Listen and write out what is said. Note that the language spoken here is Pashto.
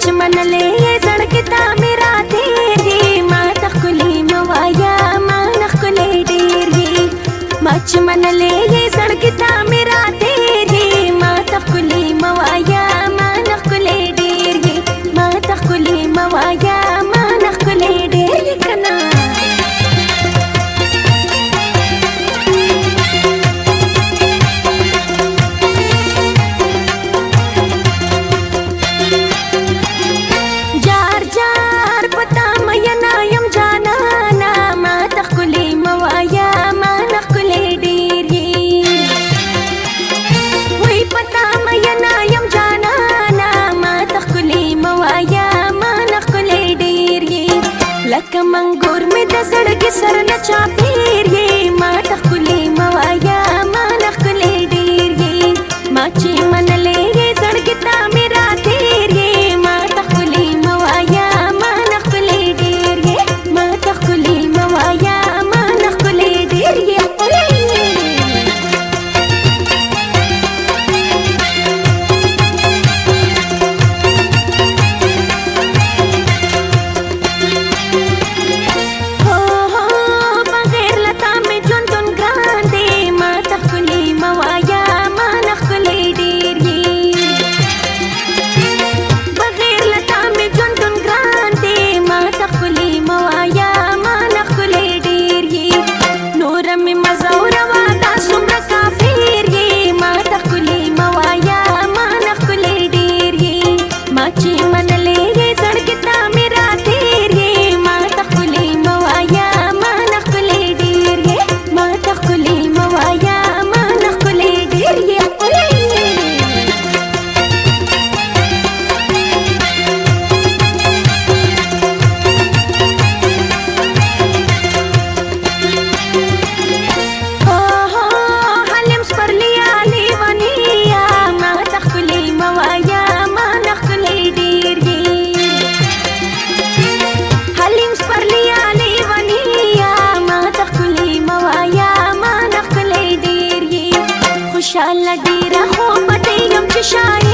چې منلې یې زړګتا میرا تیر دی ما تخلي موایا ما نخلي ډیر دی ما چې منلې لکه منګور مې د زړګي سره نه چاپیر یې ما ټکول 下。